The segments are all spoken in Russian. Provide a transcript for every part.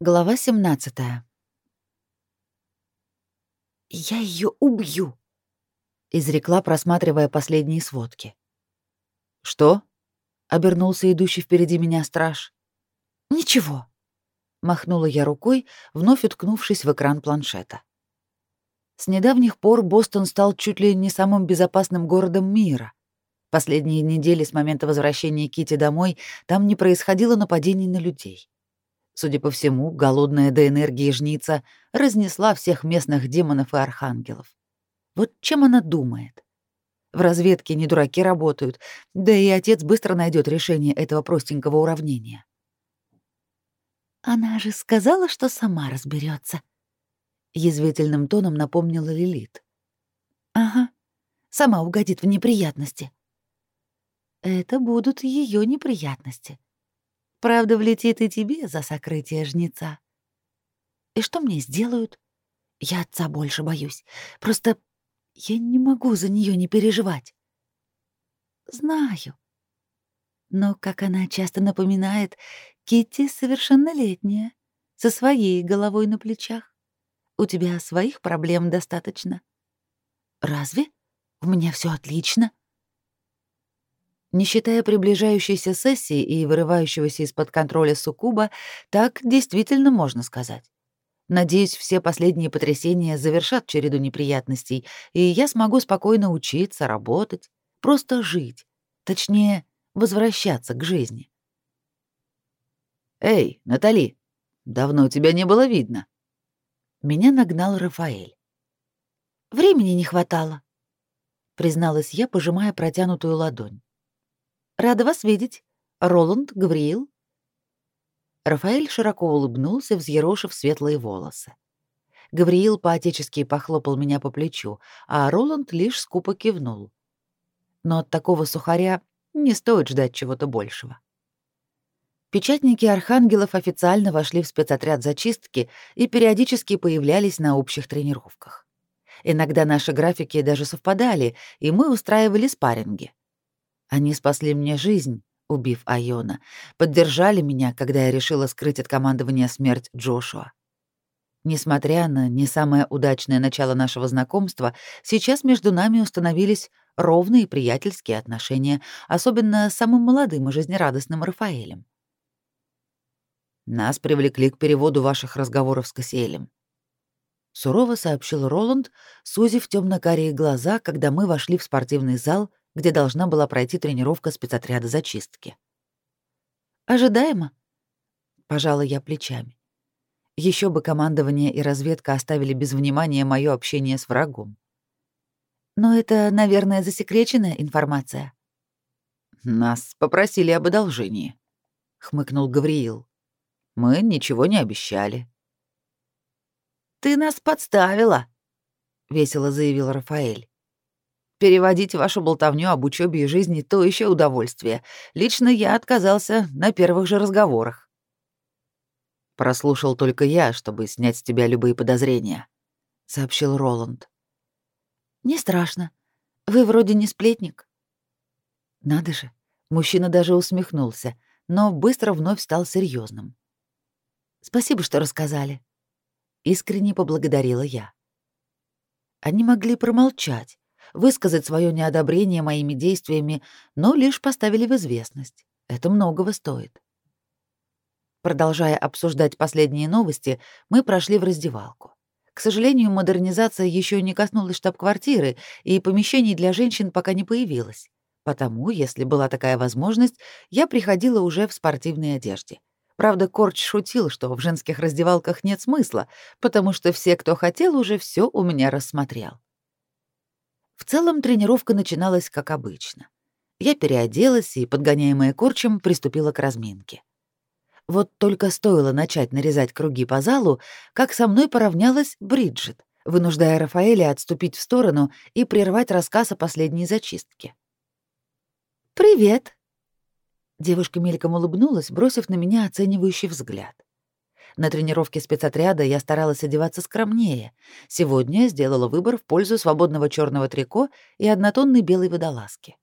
Глава 17. «Я ее убью!» — изрекла, просматривая последние сводки. «Что?» — обернулся идущий впереди меня страж. «Ничего», — махнула я рукой, вновь уткнувшись в экран планшета. С недавних пор Бостон стал чуть ли не самым безопасным городом мира. Последние недели с момента возвращения Кити домой там не происходило нападений на людей. Судя по всему, голодная до энергии жница разнесла всех местных демонов и архангелов. Вот чем она думает? В разведке не дураки работают, да и отец быстро найдет решение этого простенького уравнения. «Она же сказала, что сама разберется, язвительным тоном напомнила Лилит. «Ага, сама угодит в неприятности». «Это будут ее неприятности», Правда, влетит и тебе за сокрытие жнеца. И что мне сделают? Я отца больше боюсь. Просто я не могу за нее не переживать. Знаю. Но, как она часто напоминает, Китти совершеннолетняя, со своей головой на плечах. У тебя своих проблем достаточно. Разве? У меня все отлично. Не считая приближающейся сессии и вырывающегося из-под контроля суккуба, так действительно можно сказать. Надеюсь, все последние потрясения завершат череду неприятностей, и я смогу спокойно учиться, работать, просто жить. Точнее, возвращаться к жизни. «Эй, Натали, давно тебя не было видно». Меня нагнал Рафаэль. «Времени не хватало», — призналась я, пожимая протянутую ладонь. Рада вас видеть. Роланд, Гавриил». Рафаэль широко улыбнулся, взъерошив светлые волосы. Гавриил поотечески похлопал меня по плечу, а Роланд лишь скупо кивнул. Но от такого сухаря не стоит ждать чего-то большего. Печатники архангелов официально вошли в спецотряд зачистки и периодически появлялись на общих тренировках. Иногда наши графики даже совпадали, и мы устраивали спарринги. Они спасли мне жизнь, убив Айона, поддержали меня, когда я решила скрыть от командования смерть Джошуа. Несмотря на не самое удачное начало нашего знакомства, сейчас между нами установились ровные приятельские отношения, особенно с самым молодым и жизнерадостным Рафаэлем. Нас привлекли к переводу ваших разговоров с Кассиэлем. Сурово сообщил Роланд, сузив темно-карие глаза, когда мы вошли в спортивный зал, где должна была пройти тренировка спецотряда зачистки. «Ожидаемо», — пожала я плечами. Еще бы командование и разведка оставили без внимания мое общение с врагом. Но это, наверное, засекреченная информация. Нас попросили об одолжении, хмыкнул Гавриил. Мы ничего не обещали. Ты нас подставила, весело заявил Рафаэль. Переводить вашу болтовню об учебе и жизни — то еще удовольствие. Лично я отказался на первых же разговорах. Прослушал только я, чтобы снять с тебя любые подозрения, — сообщил Роланд. Не страшно. Вы вроде не сплетник. Надо же, мужчина даже усмехнулся, но быстро вновь стал серьезным. Спасибо, что рассказали. Искренне поблагодарила я. Они могли промолчать, высказать свое неодобрение моими действиями, но лишь поставили в известность. Это многого стоит. Продолжая обсуждать последние новости, мы прошли в раздевалку. К сожалению, модернизация еще не коснулась штаб-квартиры, и помещений для женщин пока не появилось. Потому, если была такая возможность, я приходила уже в спортивной одежде. Правда, Корч шутил, что в женских раздевалках нет смысла, потому что все, кто хотел, уже все у меня рассмотрел. В целом тренировка начиналась как обычно. Я переоделась и, подгоняемая корчем, приступила к разминке. Вот только стоило начать нарезать круги по залу, как со мной поравнялась Бриджит, вынуждая Рафаэля отступить в сторону и прервать рассказ о последней зачистке. «Привет!» Девушка мельком улыбнулась, бросив на меня оценивающий взгляд. На тренировке спецотряда я старалась одеваться скромнее. Сегодня сделала выбор в пользу свободного черного трико и однотонной белой водолазки.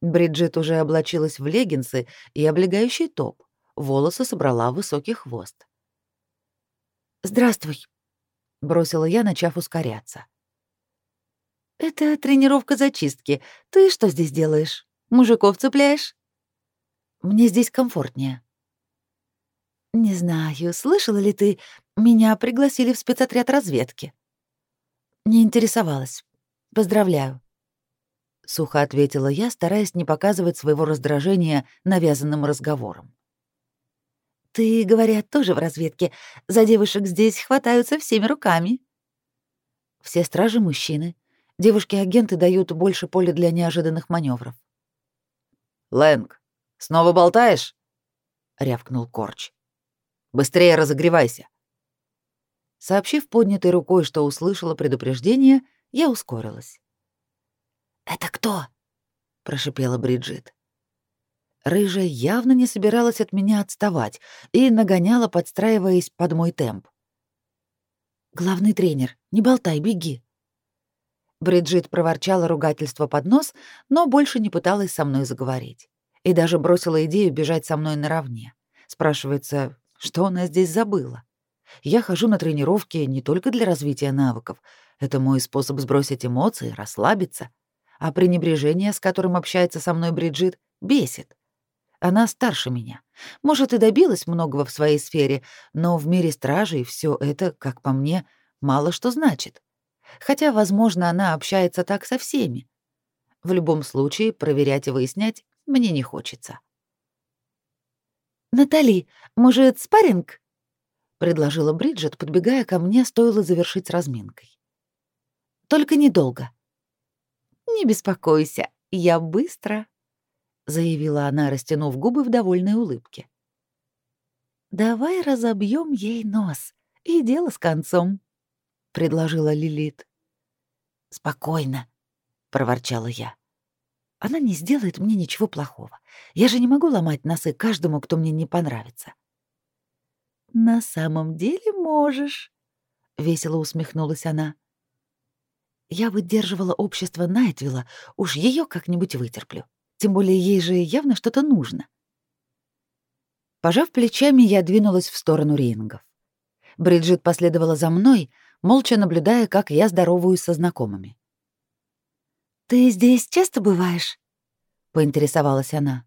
Бриджит уже облачилась в леггинсы и облегающий топ. Волосы собрала в высокий хвост. «Здравствуй», — бросила я, начав ускоряться. «Это тренировка зачистки. Ты что здесь делаешь? Мужиков цепляешь?» «Мне здесь комфортнее». «Не знаю, слышала ли ты, меня пригласили в спецотряд разведки». «Не интересовалась. Поздравляю». Сухо ответила я, стараясь не показывать своего раздражения навязанным разговором. «Ты, говорят, тоже в разведке. За девушек здесь хватаются всеми руками». «Все стражи — мужчины. Девушки-агенты дают больше поля для неожиданных маневров. «Лэнг, снова болтаешь?» — рявкнул Корч. «Быстрее разогревайся». Сообщив поднятой рукой, что услышала предупреждение, я ускорилась. «Это кто?» — прошипела Бриджит. Рыжая явно не собиралась от меня отставать и нагоняла, подстраиваясь под мой темп. «Главный тренер, не болтай, беги!» Бриджит проворчала ругательство под нос, но больше не пыталась со мной заговорить. И даже бросила идею бежать со мной наравне. Спрашивается, что она здесь забыла? Я хожу на тренировки не только для развития навыков. Это мой способ сбросить эмоции, расслабиться. А пренебрежение, с которым общается со мной Бриджит, бесит. Она старше меня. Может, и добилась многого в своей сфере, но в мире стражей все это, как по мне, мало что значит хотя, возможно, она общается так со всеми. В любом случае, проверять и выяснять мне не хочется. «Натали, может, спарринг?» — предложила Бриджит, подбегая ко мне, стоило завершить разминкой. «Только недолго». «Не беспокойся, я быстро», — заявила она, растянув губы в довольной улыбке. «Давай разобьем ей нос, и дело с концом» предложила Лилит. Спокойно, проворчала я. Она не сделает мне ничего плохого. Я же не могу ломать носы каждому, кто мне не понравится. На самом деле можешь, весело усмехнулась она. Я выдерживала общество Найтвилла, уж ее как-нибудь вытерплю. Тем более ей же явно что-то нужно. Пожав плечами, я двинулась в сторону рингов. Бриджит последовала за мной, молча наблюдая, как я здороваюсь со знакомыми. «Ты здесь часто бываешь?» — поинтересовалась она.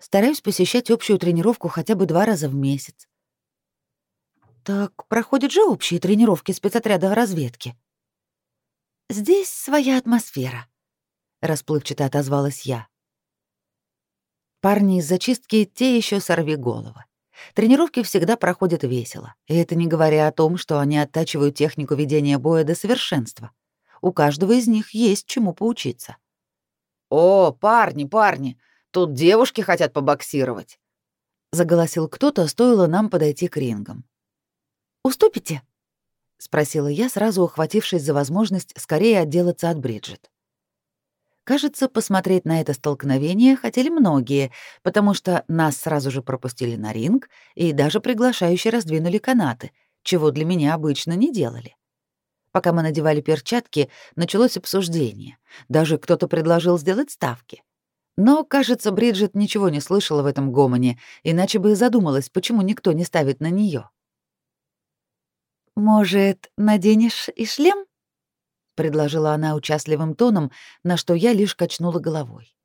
«Стараюсь посещать общую тренировку хотя бы два раза в месяц». «Так проходят же общие тренировки спецотряда разведки». «Здесь своя атмосфера», — расплывчато отозвалась я. Парни из зачистки те еще сорви головы. Тренировки всегда проходят весело, и это не говоря о том, что они оттачивают технику ведения боя до совершенства. У каждого из них есть чему поучиться. «О, парни, парни, тут девушки хотят побоксировать!» — заголосил кто-то, стоило нам подойти к рингам. «Уступите?» — спросила я, сразу ухватившись за возможность скорее отделаться от Бриджит. Кажется, посмотреть на это столкновение хотели многие, потому что нас сразу же пропустили на ринг и даже приглашающе раздвинули канаты, чего для меня обычно не делали. Пока мы надевали перчатки, началось обсуждение. Даже кто-то предложил сделать ставки. Но, кажется, Бриджит ничего не слышала в этом гомоне, иначе бы и задумалась, почему никто не ставит на нее. «Может, наденешь и шлем?» предложила она участливым тоном, на что я лишь качнула головой.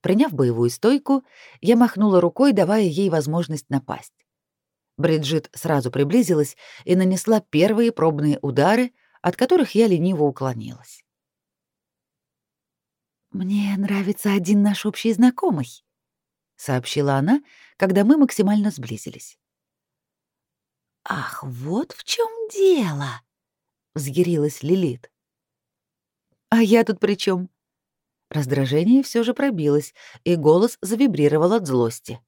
Приняв боевую стойку, я махнула рукой, давая ей возможность напасть. Бриджит сразу приблизилась и нанесла первые пробные удары, от которых я лениво уклонилась. «Мне нравится один наш общий знакомый», — сообщила она, когда мы максимально сблизились. «Ах, вот в чем дело!» — взъярилась Лилит. А я тут при чем? Раздражение все же пробилось, и голос завибрировал от злости.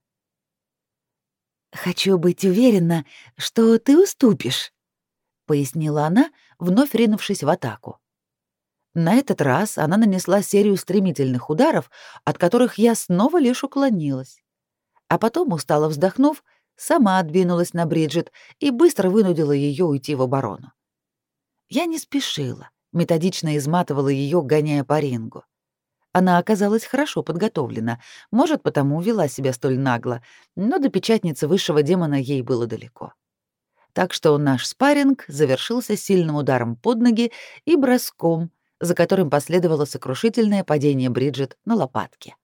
«Хочу быть уверена, что ты уступишь», — пояснила она, вновь ринувшись в атаку. На этот раз она нанесла серию стремительных ударов, от которых я снова лишь уклонилась. А потом, устало вздохнув, сама отдвинулась на Бриджит и быстро вынудила ее уйти в оборону. Я не спешила, методично изматывала ее, гоняя по рингу. Она оказалась хорошо подготовлена, может, потому вела себя столь нагло, но до печатницы высшего демона ей было далеко. Так что наш спарринг завершился сильным ударом под ноги и броском, за которым последовало сокрушительное падение Бриджит на лопатки.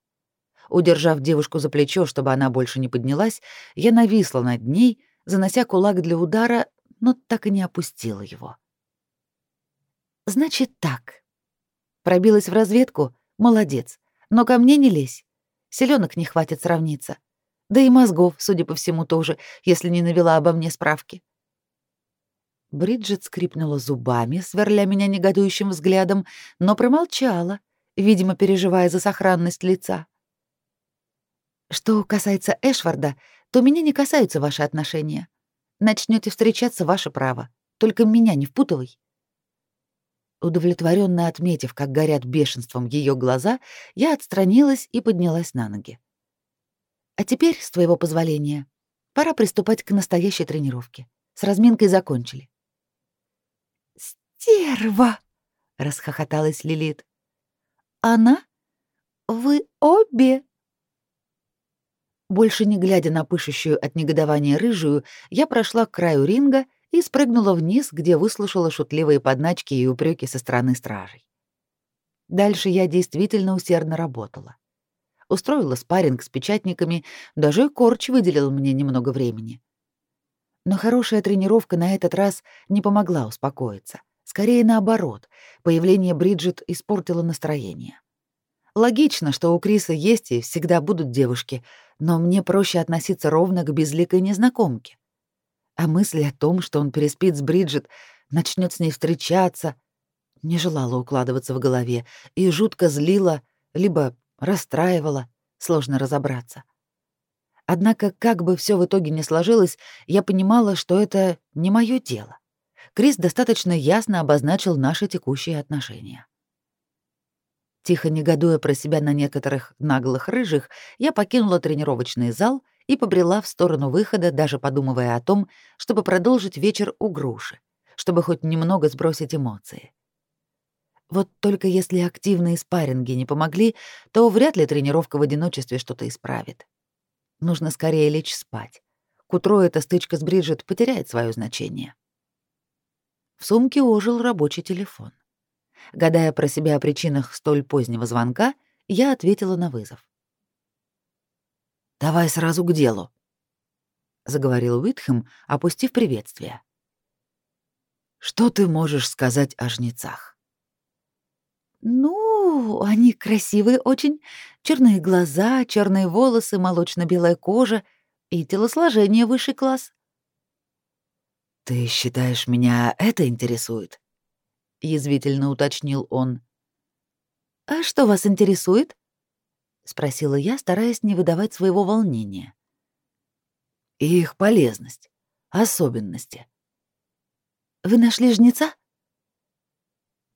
Удержав девушку за плечо, чтобы она больше не поднялась, я нависла над ней, занося кулак для удара, но так и не опустила его. «Значит так. Пробилась в разведку? Молодец. Но ко мне не лезь. Селенок не хватит сравниться. Да и мозгов, судя по всему, тоже, если не навела обо мне справки. Бриджит скрипнула зубами, сверля меня негодующим взглядом, но промолчала, видимо, переживая за сохранность лица. Что касается Эшварда, то меня не касаются ваши отношения. Начнете встречаться ваше право. Только меня не впутывай. Удовлетворенно отметив, как горят бешенством ее глаза, я отстранилась и поднялась на ноги. А теперь, с твоего позволения, пора приступать к настоящей тренировке. С разминкой закончили. «Стерва!» — расхохоталась Лилит. «Она? Вы обе?» Больше не глядя на пышущую от негодования рыжую, я прошла к краю ринга и спрыгнула вниз, где выслушала шутливые подначки и упреки со стороны стражей. Дальше я действительно усердно работала. Устроила спарринг с печатниками, даже Корч выделил мне немного времени. Но хорошая тренировка на этот раз не помогла успокоиться. Скорее наоборот, появление Бриджит испортило настроение. Логично, что у Криса есть и всегда будут девушки, но мне проще относиться ровно к безликой незнакомке. А мысли о том, что он переспит с Бриджит, начнет с ней встречаться, не желала укладываться в голове и жутко злила, либо расстраивала, сложно разобраться. Однако, как бы все в итоге не сложилось, я понимала, что это не мое дело. Крис достаточно ясно обозначил наши текущие отношения. Тихо негодуя про себя на некоторых наглых рыжих, я покинула тренировочный зал и побрела в сторону выхода, даже подумывая о том, чтобы продолжить вечер у груши, чтобы хоть немного сбросить эмоции. Вот только если активные спарринги не помогли, то вряд ли тренировка в одиночестве что-то исправит. Нужно скорее лечь спать. К утру эта стычка с Бриджит потеряет свое значение. В сумке ожил рабочий телефон. Гадая про себя о причинах столь позднего звонка, я ответила на вызов. «Давай сразу к делу», — заговорил Уитхэм, опустив приветствие. «Что ты можешь сказать о жнецах?» «Ну, они красивые очень. Черные глаза, черные волосы, молочно-белая кожа и телосложение высший класс. «Ты считаешь, меня это интересует?» — язвительно уточнил он. «А что вас интересует?» — спросила я, стараясь не выдавать своего волнения. «Их полезность, особенности». «Вы нашли жнеца?»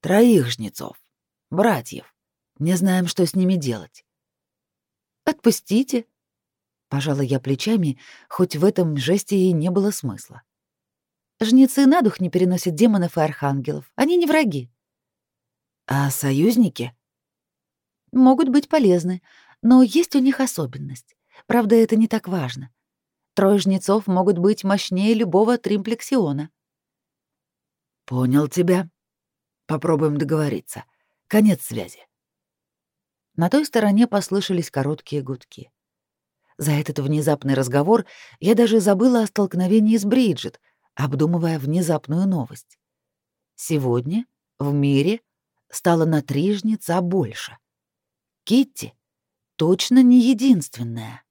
«Троих жнецов, братьев. Не знаем, что с ними делать». «Отпустите», — пожала я плечами, хоть в этом жесте и не было смысла. Жнецы на дух не переносят демонов и архангелов. Они не враги. А союзники? Могут быть полезны, но есть у них особенность. Правда, это не так важно. Трое жнецов могут быть мощнее любого тримплексиона. Понял тебя. Попробуем договориться. Конец связи. На той стороне послышались короткие гудки. За этот внезапный разговор я даже забыла о столкновении с Бриджит — обдумывая внезапную новость. Сегодня в мире стало на три больше. Китти точно не единственная.